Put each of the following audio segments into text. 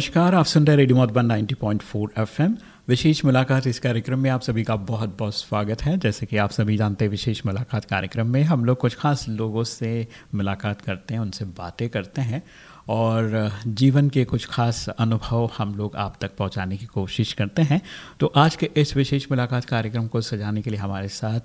नमस्कार, आप सुन रहे रेडियो मधुबन 90.4 पॉइंट विशेष मुलाकात इस कार्यक्रम में आप सभी का बहुत बहुत स्वागत है। जैसे कि आप सभी जानते हैं, विशेष मुलाकात कार्यक्रम में हम लोग कुछ खास लोगों से मुलाकात करते हैं, उनसे बातें करते हैं। और जीवन के कुछ खास अनुभव हम लोग आप तक पहुँचाने की कोशिश करते हैं। तो आज के इस विशेष मुलाकात कार्यक्रम को सजाने के लिए हमारे साथ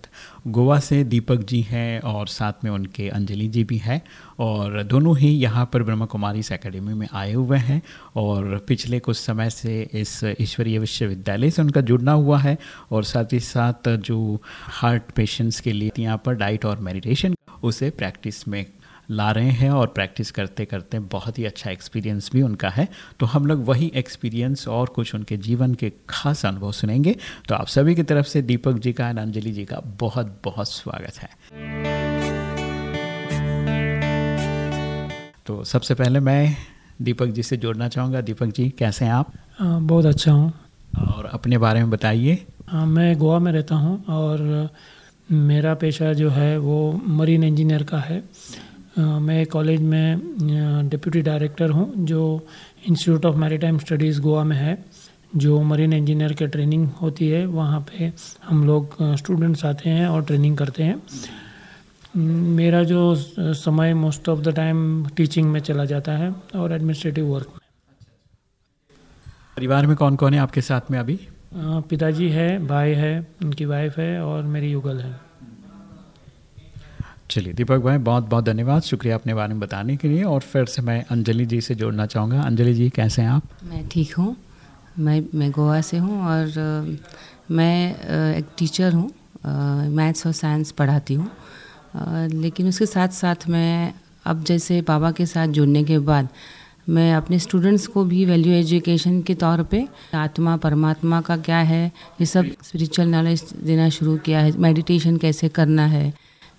गोवा से दीपक जी हैं और साथ में उनके अंजलि जी भी हैं और दोनों ही यहाँ पर ब्रह्मा कुमारी अकेडमी में आए हुए हैं और पिछले कुछ समय से इस ईश्वरीय विश्वविद्यालय से उनका जुड़ना हुआ है और साथ ही साथ जो हार्ट पेशेंट्स के लिए यहाँ पर डाइट और मेडिटेशन उसे प्रैक्टिस में ला रहे हैं और प्रैक्टिस करते करते बहुत ही अच्छा एक्सपीरियंस भी उनका है। तो हम लोग वही एक्सपीरियंस और कुछ उनके जीवन के खास अनुभव सुनेंगे। तो आप सभी की तरफ़ से दीपक जी का एंड अंजलि जी का बहुत बहुत स्वागत है। तो सबसे पहले मैं दीपक जी से जोड़ना चाहूँगा। दीपक जी कैसे हैं आप? हाँ, बहुत अच्छा हूँ। और अपने बारे में बताइए। मैं गोवा में रहता हूँ और मेरा पेशा जो है वो मरीन इंजीनियर का है। मैं कॉलेज में डिप्यूटी डायरेक्टर हूँ जो institute of maritime studies Goa में है जो मरीन इंजीनियर के ट्रेनिंग होती है वहाँ पे हम लोग स्टूडेंट्स आते हैं और ट्रेनिंग करते हैं। मेरा जो समय most of the time teaching में चला जाता है और एडमिनिस्ट्रेटिव वर्क में। परिवार में कौन कौन है आपके साथ में अभी? पिताजी है भाई है उनकी वाइफ है और मेरी युगल है। चलिए, दीपक भाई बहुत बहुत धन्यवाद। शुक्रिया अपने बारे में बताने के लिए। और फिर से मैं अंजलि जी से जोड़ना चाहूँगा। अंजलि जी, कैसे हैं आप? मैं ठीक हूँ। मैं मैं गोवा से हूँ और मैं एक टीचर हूँ। मैथ्स और साइंस पढ़ाती हूँ। लेकिन उसके साथ साथ मैं अब जैसे बाबा के साथ जुड़ने के बाद मैं अपने स्टूडेंट्स को भी वैल्यू एजुकेशन के तौर पे आत्मा, परमात्मा का क्या है, ये सब स्पिरिचुअल नॉलेज देना शुरू किया है। मेडिटेशन कैसे करना है?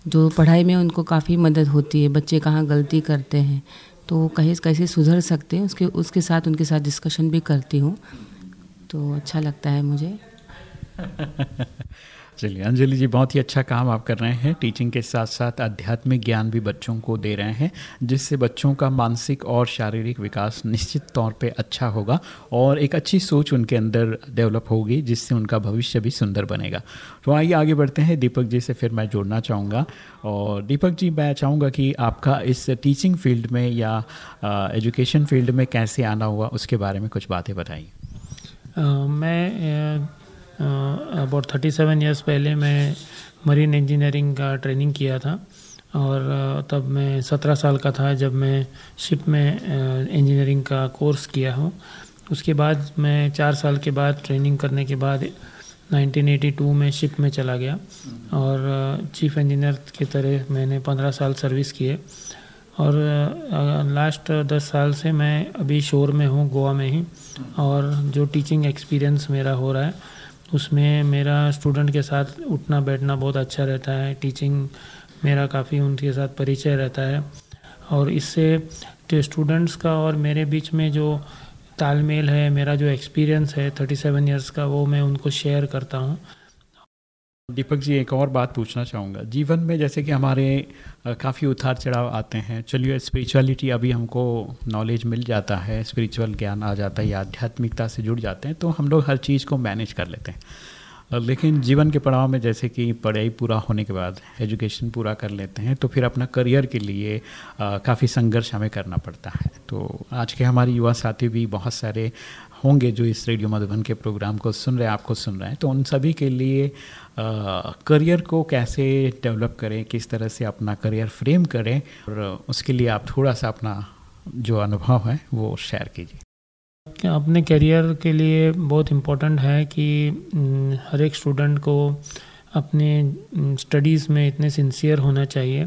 जो पढ़ाई में उनको काफ़ी मदद होती है, बच्चे कहाँ गलती करते हैं तो वो कहीं कैसे सुधर सकते हैं, उसके उसके साथ, उनके साथ डिस्कशन भी करती हूँ। तो अच्छा लगता है मुझे। चलिए, अंजलि जी, बहुत ही अच्छा काम आप कर रहे हैं। टीचिंग के साथ साथ आध्यात्मिक ज्ञान भी बच्चों को दे रहे हैं, जिससे बच्चों का मानसिक और शारीरिक विकास निश्चित तौर पे अच्छा होगा और एक अच्छी सोच उनके अंदर डेवलप होगी, जिससे उनका भविष्य भी सुंदर बनेगा। तो आइए, आगे बढ़ते हैं। दीपक जी से फिर मैं जोड़ना चाहूँगा। और दीपक जी, मैं चाहूँगा कि आपका इस टीचिंग फ़ील्ड में या एजुकेशन फ़ील्ड में कैसे आना हुआ, उसके बारे में कुछ बातें बताइए। मैं अबाउट थर्टी सेवन ईयर्स पहले मैं मरीन इंजीनियरिंग का ट्रेनिंग किया था और तब मैं सत्रह साल का था जब मैं शिप में इंजीनियरिंग का कोर्स किया हूँ। उसके बाद मैं चार साल के बाद ट्रेनिंग करने के बाद 1982 में शिप में चला गया और चीफ इंजीनियर की तरह मैंने पंद्रह साल सर्विस किए और लास्ट दस साल से मैं अभी शोर में हूँ, गोवा में ही और जो टीचिंग एक्सपीरियंस मेरा हो रहा है उसमें मेरा स्टूडेंट के साथ उठना, बैठना बहुत अच्छा रहता है। टीचिंग मेरा काफ़ी उनके साथ परिचय रहता है। और इससे स्टूडेंट्स का और मेरे बीच में जो तालमेल है, मेरा जो एक्सपीरियंस है थर्टी सेवन ईयर्स का, वो मैं उनको शेयर करता हूँ। दीपक जी, एक और बात पूछना चाहूँगा। जीवन में जैसे कि हमारे काफ़ी उतार चढ़ाव आते हैं। चलिए स्पिरिचुअलिटी अभी हमको नॉलेज मिल जाता है स्पिरिचुअल ज्ञान आ जाता है, या आध्यात्मिकता से जुड़ जाते हैं तो हम लोग हर चीज़ को मैनेज कर लेते हैं। लेकिन जीवन के पड़ाव में जैसे कि पढ़ाई पूरा होने के बाद एजुकेशन पूरा कर लेते हैं तो फिर अपना करियर के लिए काफ़ी संघर्ष हमें करना पड़ता है। तो आज के हमारे युवा साथी भी बहुत सारे होंगे जो इस रेडियो मधुबन के प्रोग्राम को सुन रहे हैं, आपको सुन रहे हैं। तो उन सभी के लिए करियर को कैसे डेवलप करें, किस तरह से अपना करियर फ्रेम करें, और उसके लिए आप थोड़ा सा अपना जो अनुभव है, वो शेयर कीजिए। अपने करियर के लिए बहुत इम्पोर्टेंट है कि हर एक स्टूडेंट को अपने स्टडीज़ में इतने सिंसियर होना चाहिए।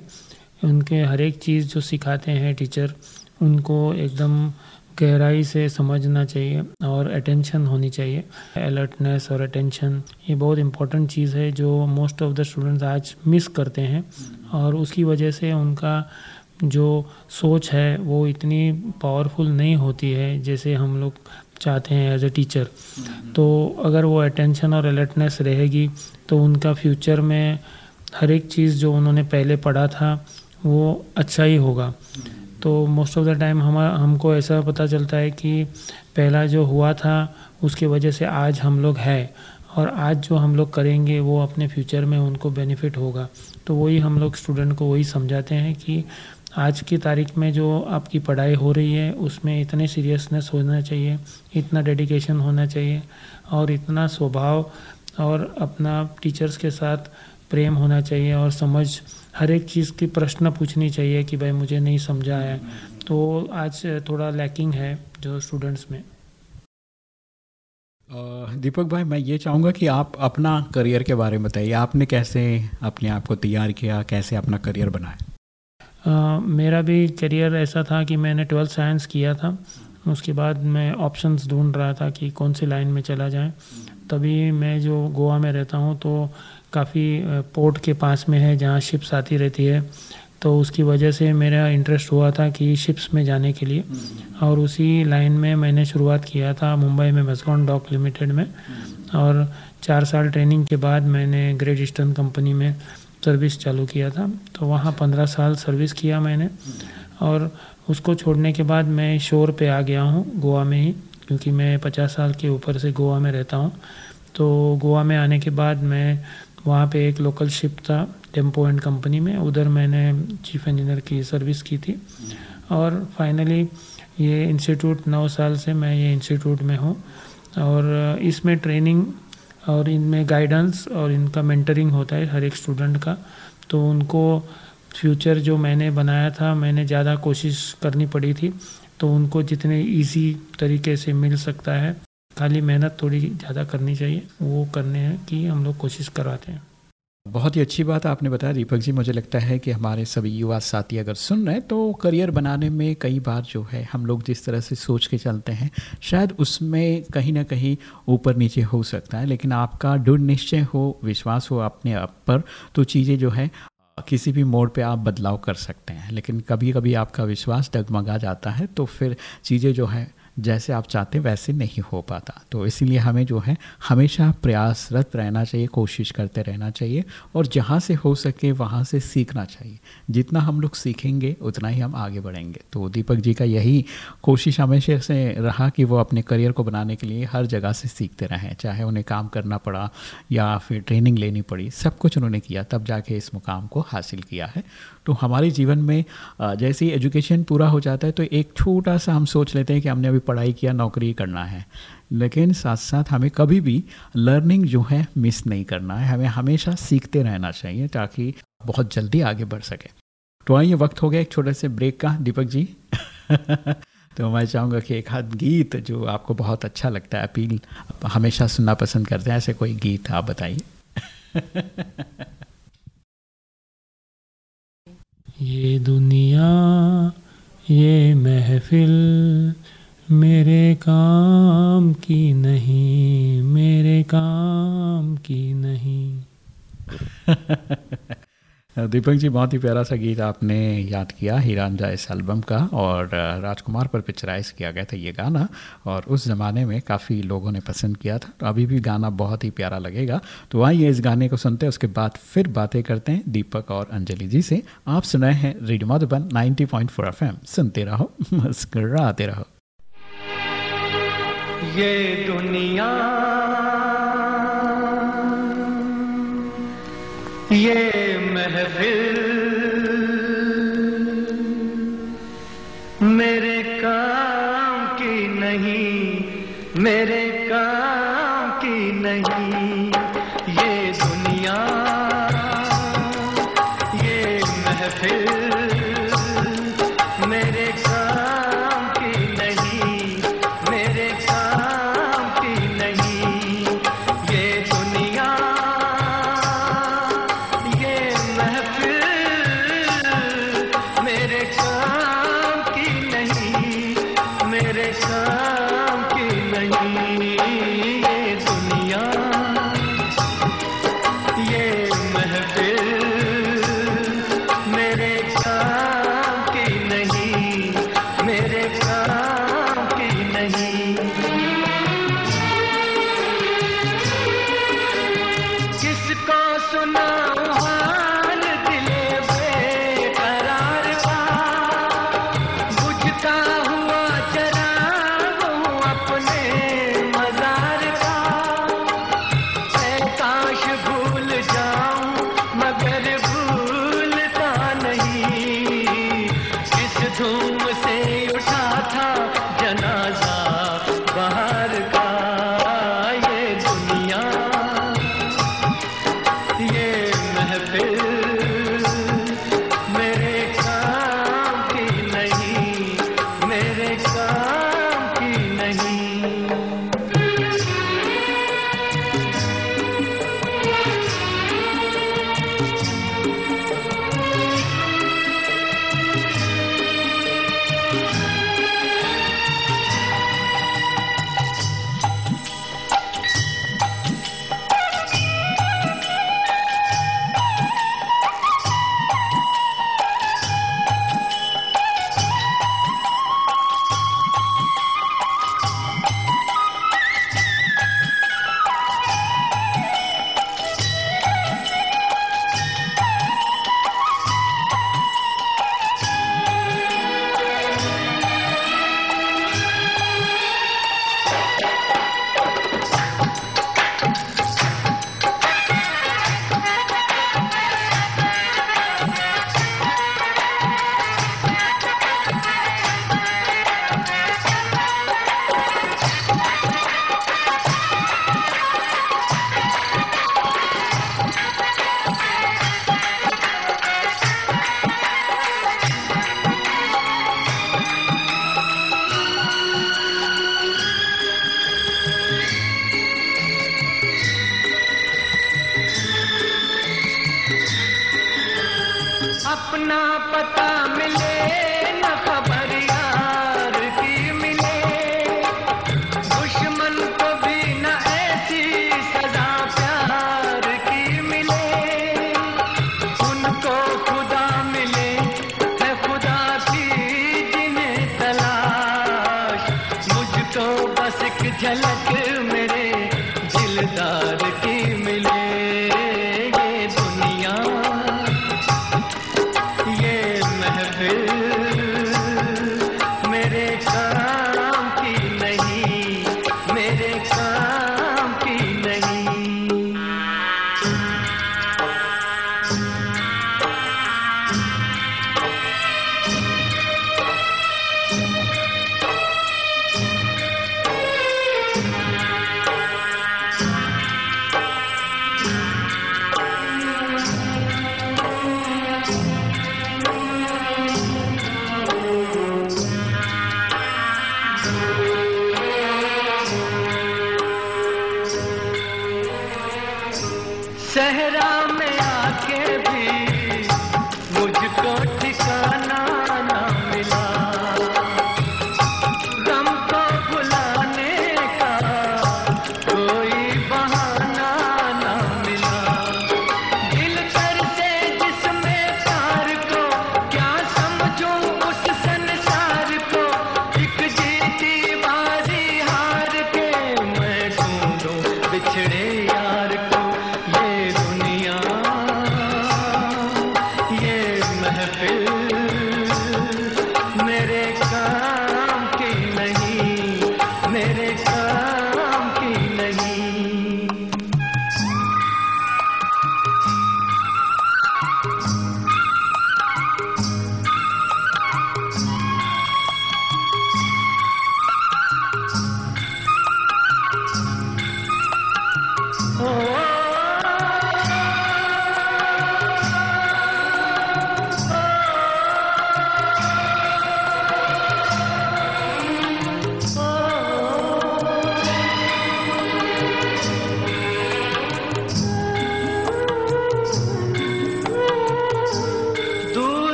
उनके हर एक चीज़ जो सिखाते हैं टीचर, उनको एकदम गहराई से समझना चाहिए और अटेंशन होनी चाहिए। अलर्टनेस और अटेंशन ये बहुत इंपॉर्टेंट चीज़ है जो मोस्ट ऑफ़ द स्टूडेंट्स आज मिस करते हैं और उसकी वजह से उनका जो सोच है वो इतनी पावरफुल नहीं होती है जैसे हम लोग चाहते हैं एज ए टीचर तो अगर वो अटेंशन और अलर्टनेस रहेगी तो उनका फ्यूचर में हर एक चीज़ जो उन्होंने पहले पढ़ा था, वो अच्छा ही होगा। तो मोस्ट ऑफ़ द टाइम हम, हमको ऐसा पता चलता है कि पहला जो हुआ था, उसके वजह से आज हम लोग है। और आज जो हम लोग करेंगे, वो अपने फ्यूचर में उनको बेनिफिट होगा। तो वही हम लोग स्टूडेंट को वही समझाते हैं कि आज की तारीख में जो आपकी पढ़ाई हो रही है, उसमें इतने सीरियसनेस होना चाहिए, इतना डेडिकेशन होना चाहिए, और इतना स्वभाव और अपना टीचर्स के साथ प्रेम होना चाहिए और समझ हर एक चीज़ की प्रश्न पूछनी चाहिए कि भाई मुझे नहीं समझा है। तो आज थोड़ा लैकिंग है जो स्टूडेंट्स में। दीपक भाई मैं ये चाहूँगा कि आप अपना करियर के बारे में बताइए। आपने कैसे अपने आप को तैयार किया? कैसे अपना करियर बनाया? मेरा भी करियर ऐसा था कि मैंने ट्वेल्थ साइंस किया था। उसके बाद मैं ऑप्शंस ढूंढ रहा था कि कौन सी लाइन में चला जाए। तभी मैं जो गोवा में रहता हूँ तो काफ़ी पोर्ट के पास में है जहाँ शिप्स आती रहती है। तो उसकी वजह से मेरा इंटरेस्ट हुआ था कि शिप्स में जाने के लिए। और उसी लाइन में मैंने शुरुआत किया था मुंबई में मेस्कॉन डॉक लिमिटेड में। और चार साल ट्रेनिंग के बाद मैंने ग्रेट ईस्टर्न कंपनी में सर्विस चालू किया था। तो वहाँ पंद्रह साल सर्विस किया मैंने। और उसको छोड़ने के बाद मैं शोर पे आ गया हूँ गोवा में ही क्योंकि मैं पचास साल के ऊपर से गोवा में रहता हूँ। तो गोवा में आने के बाद मैं वहाँ पे एक लोकल शिप था टेंपो एंड कंपनी में। उधर मैंने चीफ इंजीनियर की सर्विस की थी। और फाइनली ये इंस्टीट्यूट नौ साल से मैं ये इंस्टीट्यूट में हूँ। और इसमें ट्रेनिंग और इनमें गाइडेंस और इनका मेंटरिंग होता है हर एक स्टूडेंट का। तो उनको फ्यूचर जो मैंने बनाया था, मैंने ज़्यादा कोशिश करनी पड़ी थी। तो उनको जितने इजी तरीके से मिल सकता है। खाली मेहनत थोड़ी ज़्यादा करनी चाहिए, वो करने कि हम लोग कोशिश करवाते हैं। बहुत ही अच्छी बात आपने बताया, दीपक जी, मुझे लगता है कि हमारे सभी युवा साथी अगर सुन रहे हैं तो करियर बनाने में कई बार जो है, हम लोग जिस तरह से सोच के चलते हैं, शायद उसमें कहीं ना कहीं ऊपर नीचे हो सकता है, लेकिन आपका दृढ़ निश्चय हो, विश्वास हो अपने आप पर तो चीज़ें जो है, किसी भी मोड़ पे आप बदलाव कर सकते हैं। लेकिन कभी कभी आपका विश्वास डगमगा जाता है तो फिर चीज़ें जो है जैसे आप चाहते वैसे नहीं हो पाता। तो इसीलिए हमें जो है, हमेशा प्रयासरत रहना चाहिए, कोशिश करते रहना चाहिए और जहाँ से हो सके, वहाँ से सीखना चाहिए। जितना हम लोग सीखेंगे, उतना ही हम आगे बढ़ेंगे। तो दीपक जी का यही कोशिश हमेशा से रहा कि वो अपने करियर को बनाने के लिए हर जगह से सीखते रहें। चाहे उन्हें काम करना पड़ा या फिर ट्रेनिंग लेनी पड़ी, सब कुछ उन्होंने किया, तब जाके इस मुकाम को हासिल किया है। तो हमारे जीवन में जैसे ही एजुकेशन पूरा हो जाता है तो एक छोटा सा हम सोच लेते हैं कि हमने अभी पढ़ाई किया, नौकरी करना है। लेकिन साथ साथ हमें कभी भी लर्निंग जो है, मिस नहीं करना है। हमें हमेशा सीखते रहना चाहिए ताकि बहुत जल्दी आगे बढ़ सके। तो आइए, वक्त हो गया एक छोटे से ब्रेक का। दीपक जी तो मैं चाहूँगा कि एक हाथ गीत जो आपको बहुत अच्छा लगता है, अपील, हमेशा सुनना पसंद करते हैं, ऐसे कोई गीत आप बताइए। ये दुनिया ये महफिल मेरे काम की नहीं मेरे काम की नहीं। दीपक जी, बहुत ही प्यारा सा गीत आपने याद किया हीरानजा इस एल्बम का और राजकुमार पर पिक्चराइज किया गया था ये गाना और उस ज़माने में काफ़ी लोगों ने पसंद किया था। तो अभी भी गाना बहुत ही प्यारा लगेगा। तो आइए इस गाने को सुनते हैं, उसके बाद फिर बातें करते हैं दीपक और अंजलि जी से। आप सुनाए हैं रेडियो मधुबन नाइनटी पॉइंट सुनते रहो, मुस्कराते रहो। ये दुनिया, ये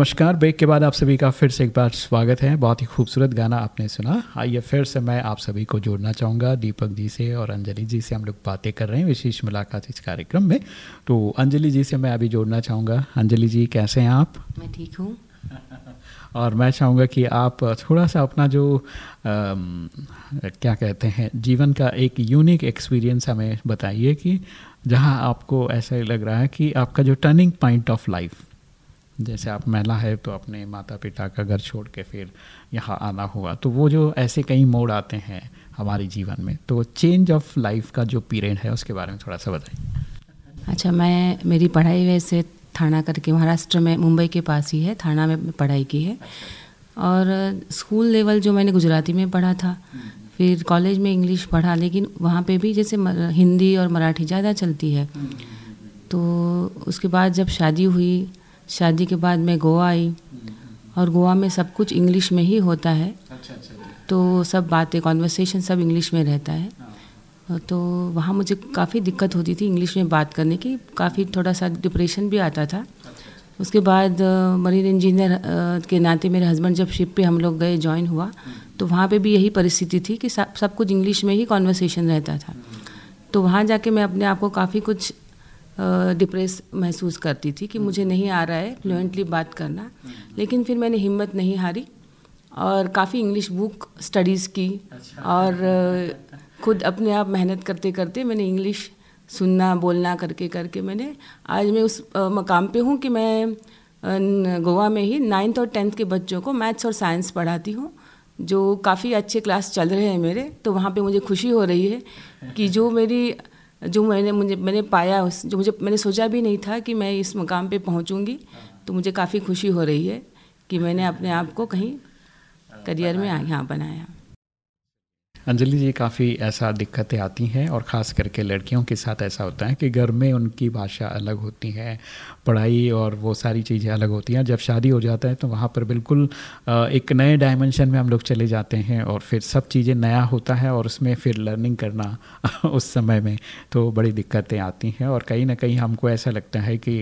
नमस्कार ब्रेक के बाद आप सभी का फिर से एक बार स्वागत है। बहुत ही खूबसूरत गाना आपने सुना। आइए फिर से मैं आप सभी को जोड़ना चाहूँगा। दीपक जी से और अंजलि जी से हम लोग बातें कर रहे हैं विशेष मुलाकात इस कार्यक्रम में। तो अंजलि जी से मैं अभी जोड़ना चाहूँगा। अंजलि जी कैसे हैं आप? मैं ठीक हूँ। और मैं चाहूँगा कि आप थोड़ा सा अपना जो अम, क्या कहते हैं जीवन का एक यूनिक एक्सपीरियंस हमें बताइए कि जहाँ आपको ऐसा लग रहा है कि आपका जो टर्निंग पॉइंट ऑफ़ लाइफ जैसे आप महिला है तो अपने माता पिता का घर छोड़ के फिर यहाँ आना हुआ। तो वो जो ऐसे कई मोड़ आते हैं हमारे जीवन में तो चेंज ऑफ़ लाइफ का जो पीरियड है उसके बारे में थोड़ा सा बताइए। अच्छा मैं, मेरी पढ़ाई वैसे थाना करके महाराष्ट्र में, मुंबई के पास ही है, थाना में पढ़ाई की है। और स्कूल लेवल जो मैंने गुजराती में पढ़ा था, फिर कॉलेज में इंग्लिश पढ़ा, लेकिन वहाँ पे भी जैसे हिंदी और मराठी ज़्यादा चलती है। तो उसके बाद जब शादी हुई शादी के बाद मैं गोवा आई। और गोवा में सब कुछ इंग्लिश में ही होता है। तो सब बातें कॉन्वर्सेशन सब इंग्लिश में रहता है। तो वहाँ मुझे काफ़ी दिक्कत होती थी इंग्लिश में बात करने की। काफ़ी थोड़ा सा डिप्रेशन भी आता था। उसके बाद मरीन इंजीनियर के नाते मेरे हस्बैंड जब शिप पे हम लोग गए ज्वाइन हुआ तो वहाँ पे भी यही परिस्थिति थी कि सब सब कुछ इंग्लिश में ही कॉन्वर्सेशन रहता था। तो वहाँ जाके मैं अपने आप को काफ़ी कुछ डिप्रेस महसूस करती थी कि मुझे नहीं आ रहा है फ्लुएंटली बात करना। लेकिन फिर मैंने हिम्मत नहीं हारी और काफ़ी इंग्लिश बुक स्टडीज़ की और खुद अपने आप मेहनत करते करते मैंने इंग्लिश सुनना बोलना करके करके मैंने आज मैं उस मकाम पे हूँ कि मैं गोवा में ही नाइन्थ और टेंथ के बच्चों को मैथ्स और साइंस पढ़ाती हूँ जो काफ़ी अच्छे क्लास चल रहे हैं मेरे तो वहाँ पे मुझे खुशी हो रही है कि जो मेरी जो मैंने मुझे मैंने पाया उस जो मुझे मैंने सोचा भी नहीं था कि मैं इस मुकाम पे पहुंचूँगी। तो मुझे काफ़ी खुशी हो रही है कि मैंने अपने आप को कहीं करियर में यहाँ बनाया। अंजलि जी, काफ़ी ऐसा दिक्कतें आती हैं और ख़ास करके लड़कियों के साथ ऐसा होता है कि घर में उनकी भाषा अलग होती है, पढ़ाई और वो सारी चीज़ें अलग होती हैं। जब शादी हो जाता है तो वहाँ पर बिल्कुल एक नए डायमेंशन में हम लोग चले जाते हैं और फिर सब चीज़ें नया होता है और उसमें फिर लर्निंग करना उस समय में तो बड़ी दिक्कतें आती हैं और कहीं ना कहीं हमको ऐसा लगता है कि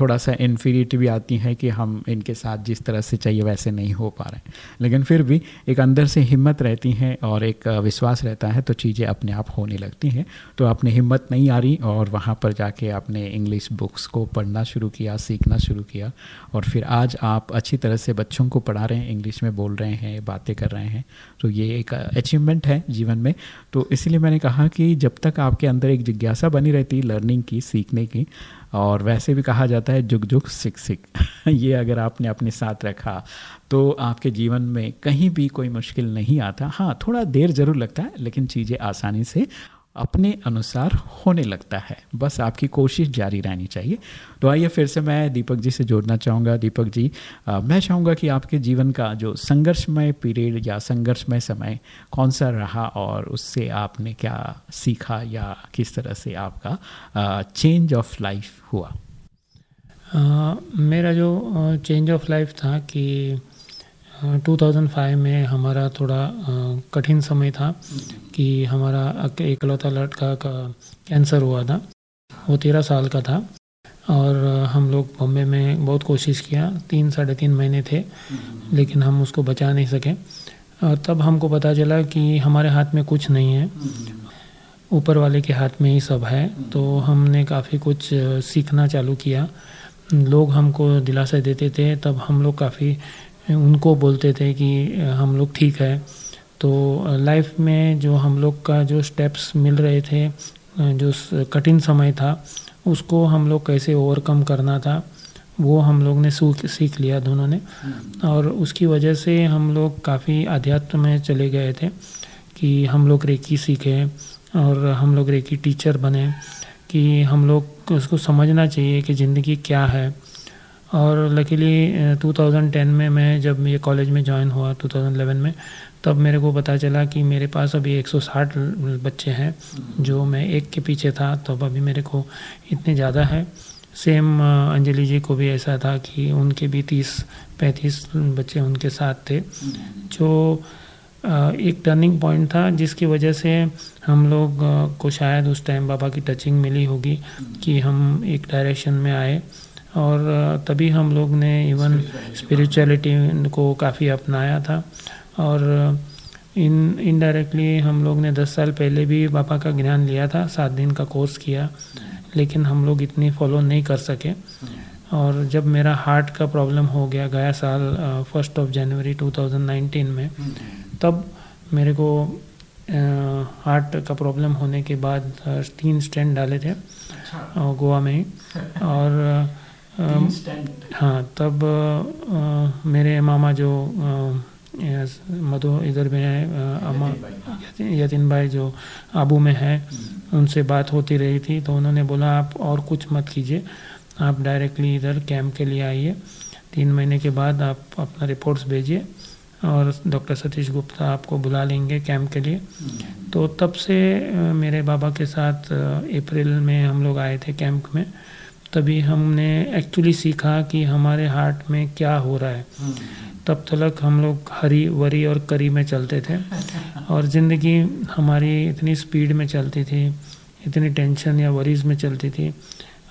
थोड़ा सा इन्फीरिटी भी आती है कि हम इनके साथ जिस तरह से चाहिए वैसे नहीं हो पा रहे लेकिन फिर भी एक अंदर से हिम्मत रहती है और एक विश्वास रहता है तो चीज़ें अपने आप होने लगती हैं। तो आपने हिम्मत नहीं आ रही और वहाँ पर जाके आपने इंग्लिश बुक्स को पढ़ना शुरू किया, सीखना शुरू किया और फिर आज आप अच्छी तरह से बच्चों को पढ़ा रहे हैं इंग्लिश में बोल रहे हैं, बातें कर रहे हैं तो ये एक अचीवमेंट है जीवन में। तो इसलिए मैंने कहा कि जब तक आपके अंदर एक जिज्ञासा बनी रहती लर्निंग की, सीखने की और वैसे भी कहा जाता है, जुग जुग सिक सिक ये अगर आपने अपने साथ रखा तो आपके जीवन में कहीं भी कोई मुश्किल नहीं आता। हाँ थोड़ा देर ज़रूर लगता है, लेकिन चीज़ें आसानी से अपने अनुसार होने लगता है। बस आपकी कोशिश जारी रहनी चाहिए। तो आइए फिर से मैं दीपक जी से जोड़ना चाहूँगा। दीपक जी अ, मैं चाहूँगा कि आपके जीवन का जो संघर्षमय पीरियड या संघर्षमय समय कौन सा रहा और उससे आपने क्या सीखा या किस तरह से आपका चेंज ऑफ़ लाइफ हुआ? अ, मेरा जो चेंज ऑफ़ लाइफ था कि 2005 में हमारा थोड़ा कठिन समय था कि हमारा एकलौता लड़का का कैंसर हुआ था। वो तेरह साल का था और हम लोग बॉम्बे में बहुत कोशिश किया। तीन, साढ़े तीन महीने थे, लेकिन हम उसको बचा नहीं सके। और तब हमको पता चला कि हमारे हाथ में कुछ नहीं है। ऊपर वाले के हाथ में ही सब है। तो हमने काफ़ी कुछ सीखना चालू किया। लोग हमको दिलासा देते थे। तब हम लोग काफ़ी उनको बोलते थे कि हम लोग ठीक है। तो लाइफ में जो हम लोग का जो स्टेप्स मिल रहे थे जो कठिन समय था उसको हम लोग कैसे ओवरकम करना था वो हम लोग ने सूख सीख लिया दोनों ने। और उसकी वजह से हम लोग काफ़ी अध्यात्म में चले गए थे कि हम लोग रेकी सीखे और हम लोग रेकी टीचर बने कि हम लोग उसको समझना चाहिए कि ज़िंदगी क्या है। और लकीली 2010 में मैं जब ये कॉलेज में ज्वाइन हुआ 2011 में, तब मेरे को पता चला कि मेरे पास अभी 160 बच्चे हैं, जो मैं एक के पीछे था, तब अभी मेरे को इतने ज़्यादा है। सेम अंजलि जी को भी ऐसा था कि उनके भी तीस, पैंतीस बच्चे उनके साथ थे, जो एक टर्निंग पॉइंट था, जिसकी वजह से हम लोग को शायद उस टाइम बाबा की टचिंग मिली होगी कि हम एक डायरेक्शन में आए। और तभी हम लोग ने इवन स्पिरिचुअलिटी को काफ़ी अपनाया था। और इन इनडायरेक्टली हम लोग ने दस साल पहले भी बाबा का ज्ञान लिया था सात दिन का कोर्स किया लेकिन हम लोग इतनी फॉलो नहीं कर सके। और जब मेरा हार्ट का प्रॉब्लम हो गया गया साल फ़र्स्ट ऑफ़ जनवरी 2019 में तब मेरे को हार्ट का प्रॉब्लम होने के बाद तीन स्टैंड डाले थे अ, गोवा में ही। और हाँ तब अ, मेरे मामा जो अ, मधु इधर में है अमा यतिन- यतिन भाई जो आबू में है उनसे बात होती रही थी तो उन्होंने बोला आप और कुछ मत कीजिए आप डायरेक्टली इधर कैंप के लिए आइए। तीन महीने के बाद आप अपना रिपोर्ट्स भेजिए और डॉक्टर सतीश गुप्ता आपको बुला लेंगे कैंप के लिए। तो तब से मेरे बाबा के साथ अप्रैल में हम लोग आए थे कैंप में। तभी हमने एक्चुअली सीखा कि हमारे हार्ट में क्या हो रहा है। तब तक हम लोग हरी, वरी और करी में चलते थे। और ज़िंदगी हमारी इतनी स्पीड में चलती थी, इतनी टेंशन या वरीज में चलती थी।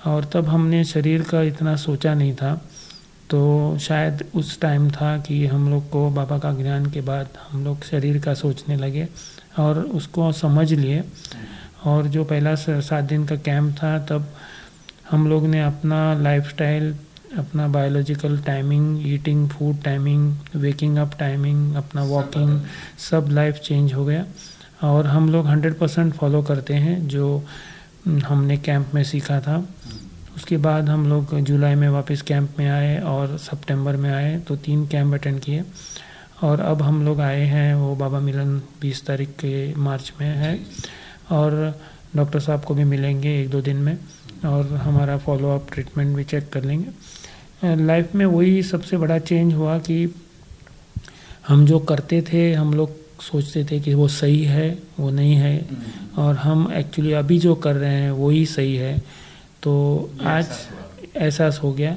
और तब हमने शरीर का इतना सोचा नहीं था। तो शायद उस टाइम था कि हम लोग को बाबा का ज्ञान के बाद हम लोग शरीर का सोचने लगे और उसको समझ लिए। और जो पहला सात दिन का कैंप था, तब हम लोग ने अपना लाइफस्टाइल अपना biological timing eating food timing waking up timing अपना वॉकिंग सब लाइफ चेंज हो गया। और हम लोग हंड्रेड परसेंट फॉलो करते हैं जो हम्म, हमने कैंप में सीखा था। उसके बाद हम लोग जुलाई में वापस कैंप में आए और सितंबर में आए तो तीन कैंप अटेंड किए। और अब हम लोग आए हैं वो बाबा मिलन 20 तारीख के मार्च में है। और डॉक्टर साहब को भी मिलेंगे एक दो दिन में। और हमारा फॉलो अप ट्रीटमेंट भी चेक कर लेंगे। लाइफ में वही सबसे बड़ा चेंज हुआ कि हम जो करते थे हम लोग सोचते थे कि वो सही है वो नहीं है। और हम एक्चुअली अभी जो कर रहे हैं वही सही है। तो आज एहसास हो गया।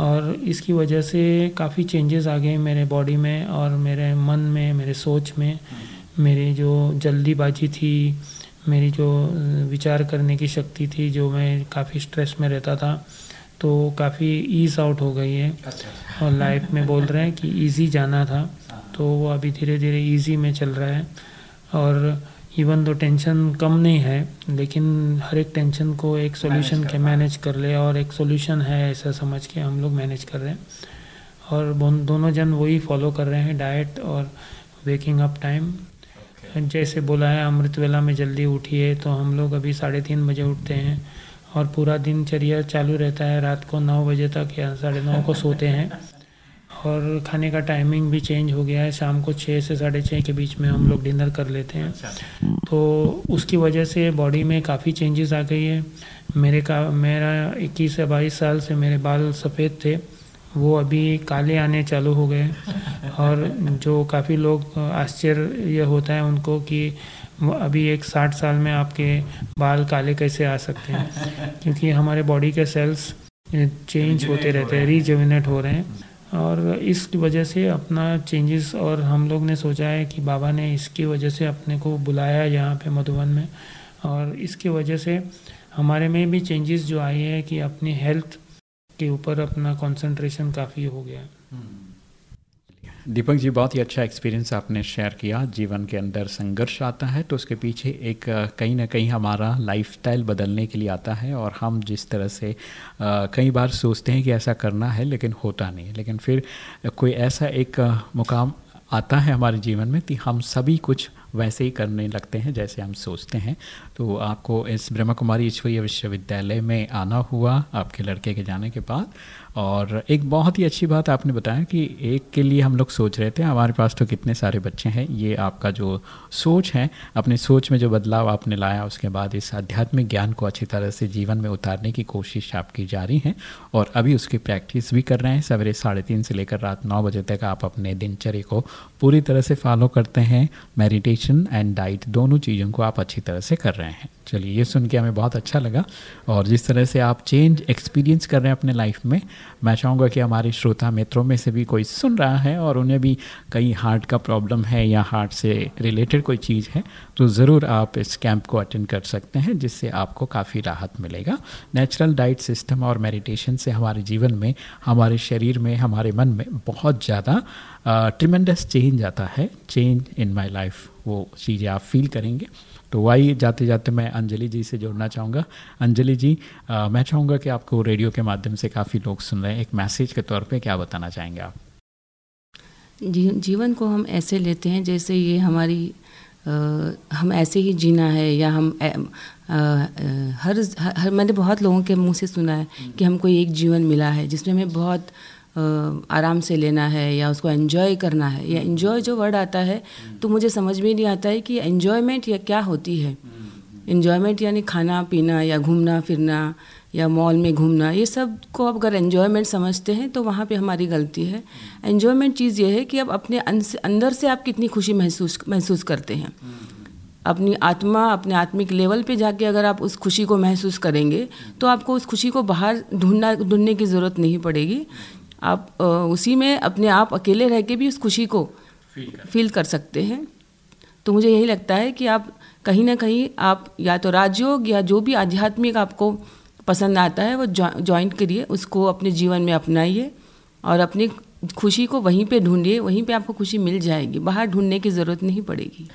और इसकी वजह से काफ़ी चेंजेस आ गए मेरे बॉडी में और मेरे मन में मेरे सोच में। मेरी जो जल्दीबाजी थी मेरी जो विचार करने की शक्ति थी जो मैं काफ़ी स्ट्रेस में रहता था तो काफ़ी ईज आउट हो गई है। और लाइफ में बोल रहे हैं कि इजी जाना था। तो वो अभी धीरे धीरे इजी में चल रहा है। और इवन तो टेंशन कम नहीं है लेकिन हर एक टेंशन को एक सॉल्यूशन के मैनेज कर ले और एक सॉल्यूशन है ऐसा समझ के हम लोग मैनेज कर रहे हैं। और दोनों जन वही फॉलो कर रहे हैं डाइट और वेकिंग अप टाइम जैसे बोला है अमृत वेला में जल्दी उठिए तो हम लोग अभी साढ़े तीन बजे उठते हैं और पूरा दिनचर्या चालू रहता है। रात को नौ बजे तक या साढ़े नौ को सोते हैं। और खाने का टाइमिंग भी चेंज हो गया है। शाम को छः से साढ़े छः के बीच में हम लोग डिनर कर लेते हैं। तो उसकी वजह से बॉडी में काफ़ी चेंजेस आ गई है। मेरे का मेरा इक्कीस से बाईस साल से मेरे बाल सफ़ेद थे। वो अभी काले आने चालू हो गए और जो काफ़ी लोग आश्चर्य ये होता है उनको कि अभी एक साठ साल में आपके बाल काले कैसे आ सकते हैं? क्योंकि हमारे बॉडी के सेल्स चेंज होते रहते हैं रिजुविनेट हो। रहे हैं। और इस वजह से अपना चेंजेस और हम लोग ने सोचा है कि बाबा ने इसकी वजह से अपने को बुलाया यहाँ पे मधुबन में। और इसकी वजह से हमारे में भी चेंजेस जो आए हैं कि अपनी हेल्थ के ऊपर अपना कंसंट्रेशन काफ़ी हो गया दीपक जी, बहुत ही अच्छा एक्सपीरियंस आपने शेयर किया। जीवन के अंदर संघर्ष आता है तो उसके पीछे एक कहीं ना कहीं हमारा लाइफस्टाइल बदलने के लिए आता है और हम जिस तरह से कई बार सोचते हैं कि ऐसा करना है, लेकिन होता नहीं लेकिन फिर कोई ऐसा एक मुकाम आता है हमारे जीवन में कि हम सभी कुछ वैसे ही करने लगते हैं जैसे हम सोचते हैं। तो आपको इस ब्रह्मा कुमारी ईश्वरीय विश्वविद्यालय में आना हुआ आपके लड़के के जाने के बाद। और एक बहुत ही अच्छी बात आपने बताया कि एक के लिए हम लोग सोच रहे थे, हमारे पास तो कितने सारे बच्चे हैं, ये आपका जो सोच है, अपने सोच में जो बदलाव आपने लाया, उसके बाद इस आध्यात्मिक ज्ञान को अच्छी तरह से जीवन में उतारने की कोशिश आपकी जारी है और अभी उसकी प्रैक्टिस भी कर रहे हैं। सवेरे साढ़े तीन से लेकर रात नौ बजे तक आप अपने दिनचर्या को पूरी तरह से फॉलो करते हैं। मेडिटेशन एंड डाइट दोनों चीज़ों को आप अच्छी तरह से कर रहे हैं। चलिए, ये सुन के हमें बहुत अच्छा लगा और जिस तरह से आप चेंज एक्सपीरियंस कर रहे हैं अपने लाइफ में मैं चाहूँगा कि हमारे श्रोता मित्रों में से भी कोई सुन रहा है और उन्हें भी कहीं हार्ट का प्रॉब्लम है या हार्ट से रिलेटेड कोई चीज़ है तो ज़रूर आप इस कैंप को अटेंड कर सकते हैं, जिससे आपको काफ़ी राहत मिलेगा। नेचुरल डाइट सिस्टम और मेडिटेशन से हमारे जीवन में, हमारे शरीर में, हमारे मन में बहुत ज़्यादा ट्रिमेंडस चेंज आता है। चेंज इन माई लाइफ, वो चीज़ें आप फील करेंगे। तो वही जाते जाते मैं अंजलि जी से जोड़ना चाहूँगा। अंजलि जी आ, मैं चाहूँगा कि आपको रेडियो के माध्यम से काफ़ी लोग सुन रहे हैं। एक मैसेज के तौर पे क्या बताना चाहेंगे आप? जी, जीवन को हम ऐसे लेते हैं जैसे ये हमारी आ, हम ऐसे ही जीना है या हम आ, आ, हर, हर मैंने बहुत लोगों के मुँह से सुना है कि हमको एक जीवन मिला है जिसमें हमें बहुत आराम से लेना है या उसको एन्जॉय करना है। या एन्जॉय जो वर्ड आता है तो मुझे समझ में नहीं आता है कि एन्जॉयमेंट या क्या होती है। इन्जॉयमेंट यानी खाना, पीना या घूमना, फिरना या मॉल में घूमना, ये सबको आप अगर एन्जॉयमेंट समझते हैं तो वहाँ पे हमारी गलती है। एन्जॉयमेंट चीज़ ये है कि आप अपने अंदर से आप कितनी खुशी महसूस महसूस करते हैं। अपनी आत्मा, अपने आत्मिक लेवल पे जाके अगर आप उस खुशी को महसूस करेंगे तो आपको उस खुशी को बाहर ढूंढना, ढूँढने की ज़रूरत नहीं पड़ेगी। आप उसी में अपने आप अकेले रह के भी उस खुशी को फील कर सकते हैं। तो मुझे यही लगता है कि आप कहीं ना कहीं आप या तो राजयोग या जो भी आध्यात्मिक आपको पसंद आता है वो ज्वाइंट करिए उसको अपने जीवन में अपनाइए और अपनी खुशी को वहीं पे ढूंढिए वहीं पे आपको खुशी मिल जाएगी। बाहर ढूँढने की ज़रूरत नहीं पड़ेगी।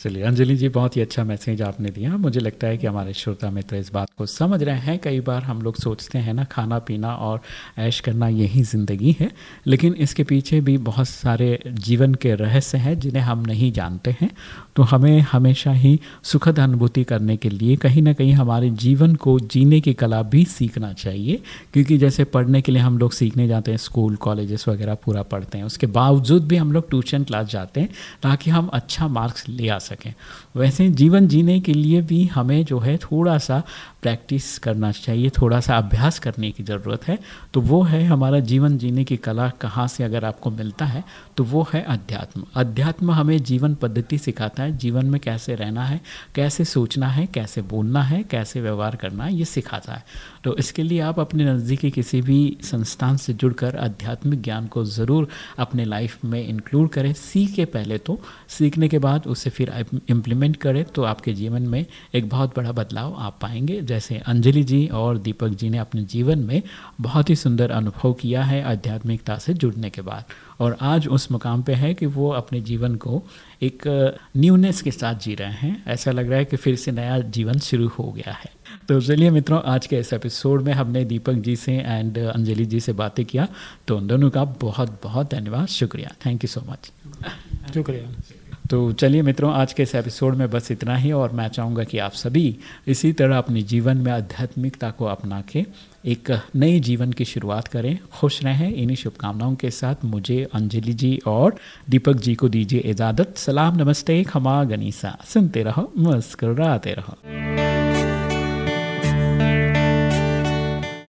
चलिए, अंजलि जी, बहुत ही अच्छा मैसेज आपने दिया। मुझे लगता है कि हमारे श्रोता मित्र इस बात को समझ रहे हैं। कई बार हम लोग सोचते हैं ना, खाना पीना और ऐश करना यही ज़िंदगी है, लेकिन इसके पीछे भी बहुत सारे जीवन के रहस्य हैं जिन्हें हम नहीं जानते हैं। तो हमें हमेशा ही सुखद अनुभूति करने के लिए कहीं ना कहीं हमारे जीवन को जीने की कला भी सीखना चाहिए, क्योंकि जैसे पढ़ने के लिए हम लोग सीखने जाते हैं, स्कूल, कॉलेजेस वगैरह पूरा पढ़ते हैं। उसके बावजूद भी हम लोग ट्यूशन क्लास जाते हैं, ताकि हम अच्छा मार्क्स ले आ सकें। वैसे जीवन जीने के लिए भी हमें जो है थोड़ा सा प्रैक्टिस करना चाहिए थोड़ा सा अभ्यास करने की ज़रूरत है। तो वो है हमारा जीवन जीने की कला कहाँ से अगर आपको मिलता है तो वो है अध्यात्म। अध्यात्म हमें जीवन पद्धति सिखाता है, जीवन में कैसे रहना है, कैसे सोचना है, कैसे बोलना है, कैसे व्यवहार करना है, ये सिखाता है। तो इसके लिए आप अपने नज़दीकी किसी भी संस्थान से जुड़कर आध्यात्मिक ज्ञान को ज़रूर अपने लाइफ में इंक्लूड करें। सीखे पहले तो सीखने के बाद उसे फिर इम्प्लीमेंट करें तो आपके जीवन में एक बहुत बड़ा बदलाव आप पाएँगे। जैसे अंजलि जी और दीपक जी ने अपने जीवन में बहुत ही सुंदर अनुभव किया है आध्यात्मिकता से जुड़ने के बाद। और आज उस मुकाम पे है कि वो अपने जीवन को एक न्यूनेस के साथ जी रहे हैं। ऐसा लग रहा है कि फिर से नया जीवन शुरू हो गया है। तो चलिए मित्रों, आज के इस एपिसोड में हमने दीपक जी से एंड अंजलि जी से बातें किया। तो उन दोनों का बहुत बहुत धन्यवाद। शुक्रिया। थैंक यू सो मच शुक्रिया। तो चलिए मित्रों, आज के इस एपिसोड में बस इतना ही और मैं चाहूँगा कि आप सभी इसी तरह अपने जीवन में आध्यात्मिकता को अपना के एक नए जीवन की शुरुआत करें। खुश रहें। इन्हीं शुभकामनाओं के साथ मुझे अंजलि जी और दीपक जी को दीजिए इजाज़त। सलाम, नमस्ते, खमा, गनीसा। सुनते रहो, मुस्कराते रहो।